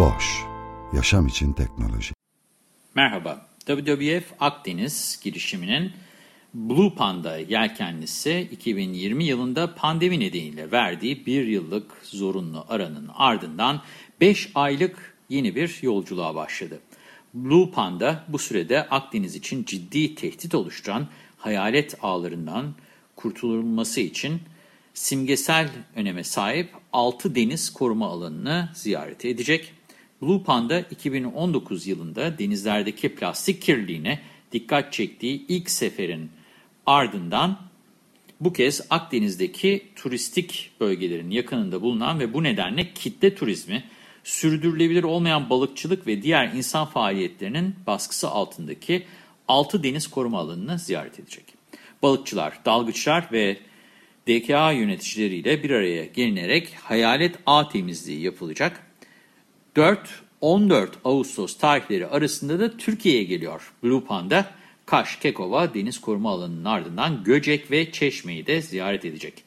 Boş, yaşam için teknoloji. Merhaba, WWF Akdeniz girişiminin Blue Panda yelkenlisi 2020 yılında pandemi nedeniyle verdiği bir yıllık zorunlu aranın ardından 5 aylık yeni bir yolculuğa başladı. Blue Panda bu sürede Akdeniz için ciddi tehdit oluşturan hayalet ağlarından kurtululması için simgesel öneme sahip 6 deniz koruma alanını ziyaret edecek. Blue Panda 2019 yılında denizlerdeki plastik kirliliğine dikkat çektiği ilk seferin ardından bu kez Akdeniz'deki turistik bölgelerin yakınında bulunan ve bu nedenle kitle turizmi, sürdürülebilir olmayan balıkçılık ve diğer insan faaliyetlerinin baskısı altındaki 6 deniz koruma alanını ziyaret edecek. Balıkçılar, dalgıçlar ve DKA yöneticileriyle bir araya gelinerek hayalet ağ temizliği yapılacak. 4-14 Ağustos tarihleri arasında da Türkiye'ye geliyor Blue Panda. Kaş, Kekova deniz koruma alanının ardından Göcek ve Çeşme'yi de ziyaret edecek.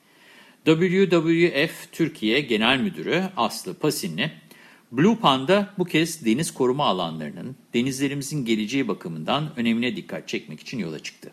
WWF Türkiye Genel Müdürü Aslı Pasinli, Blue Panda bu kez deniz koruma alanlarının denizlerimizin geleceği bakımından önemine dikkat çekmek için yola çıktı.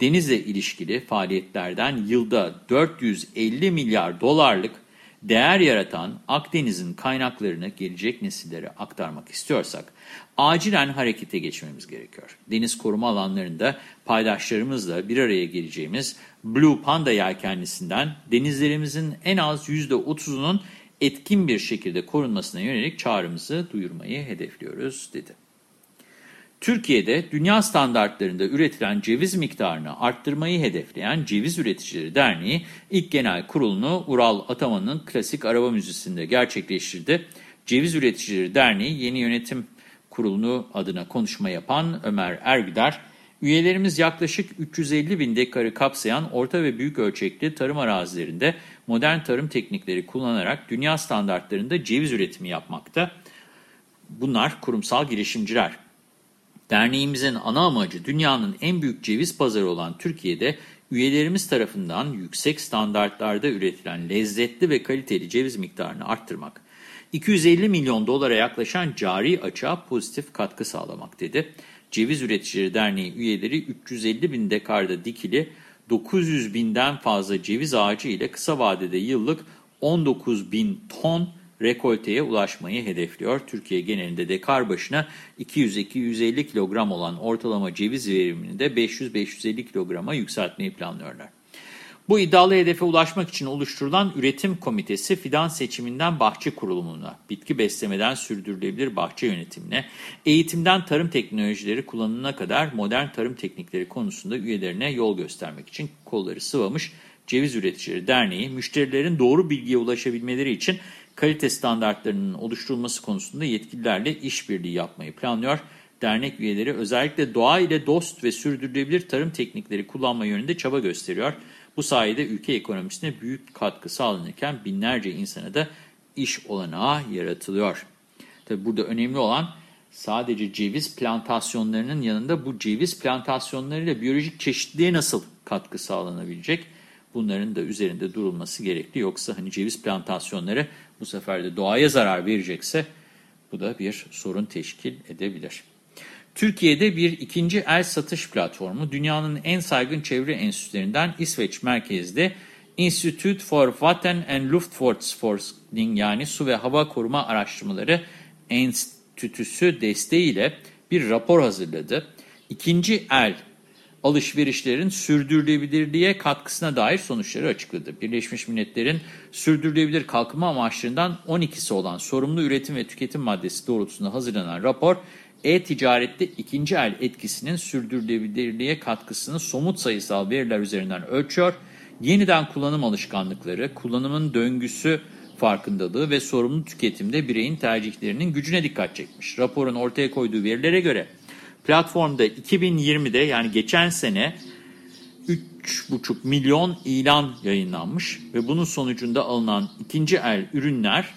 Denizle ilişkili faaliyetlerden yılda 450 milyar dolarlık değer yaratan Akdeniz'in kaynaklarını gelecek nesillere aktarmak istiyorsak acilen harekete geçmemiz gerekiyor. Deniz koruma alanlarında paydaşlarımızla bir araya geleceğimiz Blue Panda yelkenlisinden denizlerimizin en az %30'unun etkin bir şekilde korunmasına yönelik çağrımızı duyurmayı hedefliyoruz, dedi. Türkiye'de dünya standartlarında üretilen ceviz miktarını arttırmayı hedefleyen Ceviz Üreticileri Derneği ilk genel kurulunu Ural Ataman'ın Klasik Araba Müzesi'nde gerçekleştirdi. Ceviz Üreticileri Derneği yeni yönetim kurulunu adına konuşma yapan Ömer Ergüder, üyelerimiz yaklaşık 350 bin dekarı kapsayan orta ve büyük ölçekli tarım arazilerinde modern tarım teknikleri kullanarak dünya standartlarında ceviz üretimi yapmakta. Bunlar kurumsal girişimciler. Derneğimizin ana amacı dünyanın en büyük ceviz pazarı olan Türkiye'de üyelerimiz tarafından yüksek standartlarda üretilen lezzetli ve kaliteli ceviz miktarını arttırmak. 250 milyon dolara yaklaşan cari açığa pozitif katkı sağlamak dedi. Ceviz Üreticileri Derneği üyeleri 350 bin dekarda dikili 900 binden fazla ceviz ağacı ile kısa vadede yıllık 19 bin ton rekolteye ulaşmayı hedefliyor. Türkiye genelinde dekar başına 200-250 kilogram olan ortalama ceviz verimini de 500-550 kilograma yükseltmeyi planlıyorlar. Bu iddialı hedefe ulaşmak için oluşturulan üretim komitesi fidan seçiminden bahçe kurulumuna, bitki beslemeden sürdürülebilir bahçe yönetimine, eğitimden tarım teknolojileri kullanımına kadar modern tarım teknikleri konusunda üyelerine yol göstermek için kolları sıvamış Ceviz Üreticileri Derneği, müşterilerin doğru bilgiye ulaşabilmeleri için kalite standartlarının oluşturulması konusunda yetkililerle işbirliği yapmayı planlıyor. Dernek üyeleri özellikle doğa ile dost ve sürdürülebilir tarım teknikleri kullanma yönünde çaba gösteriyor. Bu sayede ülke ekonomisine büyük katkı sağlanırken binlerce insana da iş olanağı yaratılıyor. Tabi burada önemli olan sadece ceviz plantasyonlarının yanında bu ceviz plantasyonlarıyla biyolojik çeşitliliğe nasıl katkı sağlanabilecek? Bunların da üzerinde durulması gerekli. Yoksa hani ceviz plantasyonları bu sefer de doğaya zarar verecekse bu da bir sorun teşkil edebilir. Türkiye'de bir ikinci el satış platformu dünyanın en saygın çevre enstitülerinden İsveç merkezli Institute for Water and Luftfartsforskning yani Su ve Hava Koruma Araştırmaları Enstitüsü desteğiyle bir rapor hazırladı. İkinci el alışverişlerin sürdürülebilirliğe katkısına dair sonuçları açıkladı. Birleşmiş Milletler'in sürdürülebilir kalkınma amaçlarından 12'si olan sorumlu üretim ve tüketim maddesi doğrultusunda hazırlanan rapor, e-ticarette ikinci el etkisinin sürdürülebilirliğe katkısını somut sayısal veriler üzerinden ölçüyor. Yeniden kullanım alışkanlıkları, kullanımın döngüsü farkındalığı ve sorumlu tüketimde bireyin tercihlerinin gücüne dikkat çekmiş. Raporun ortaya koyduğu verilere göre platformda 2020'de yani geçen sene 3,5 milyon ilan yayınlanmış ve bunun sonucunda alınan ikinci el ürünler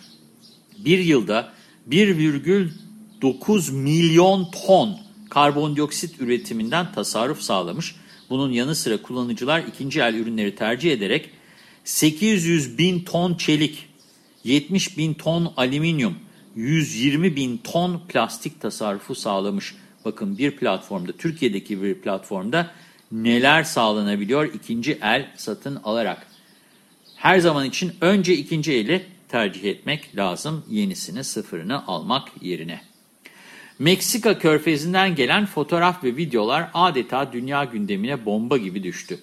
bir yılda 1,9 milyon ton karbondioksit üretiminden tasarruf sağlamış. Bunun yanı sıra kullanıcılar ikinci el ürünleri tercih ederek 800 bin ton çelik, 70 bin ton alüminyum, 120 bin ton plastik tasarrufu sağlamış. Bakın bir platformda, Türkiye'deki bir platformda neler sağlanabiliyor ikinci el satın alarak. Her zaman için önce ikinci eli tercih etmek lazım yenisini sıfırını almak yerine. Meksika körfezinden gelen fotoğraf ve videolar adeta dünya gündemine bomba gibi düştü.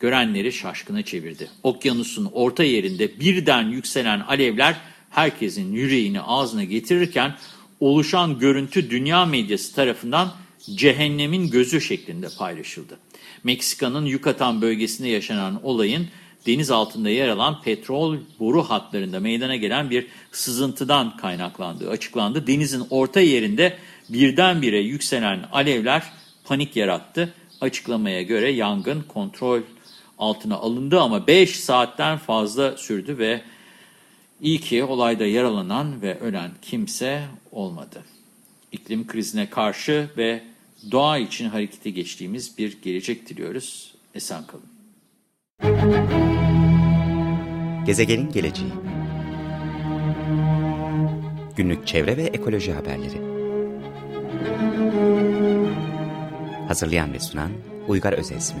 Görenleri şaşkına çevirdi. Okyanusun orta yerinde birden yükselen alevler herkesin yüreğini ağzına getirirken oluşan görüntü dünya medyası tarafından cehennemin gözü şeklinde paylaşıldı. Meksika'nın Yucatan bölgesinde yaşanan olayın deniz altında yer alan petrol boru hatlarında meydana gelen bir sızıntıdan kaynaklandığı açıklandı. Denizin orta yerinde birdenbire yükselen alevler panik yarattı. Açıklamaya göre yangın kontrol altına alındı ama 5 saatten fazla sürdü ve iyi ki olayda yaralanan ve ölen kimse olmadı. İklim krizine karşı ve doğa için harekete geçtiğimiz bir gelecek diliyoruz. Esen kalın. Gezegenin geleceği Günlük çevre ve ekoloji haberleri Hazırlayan ve sunan Uygar Özesmi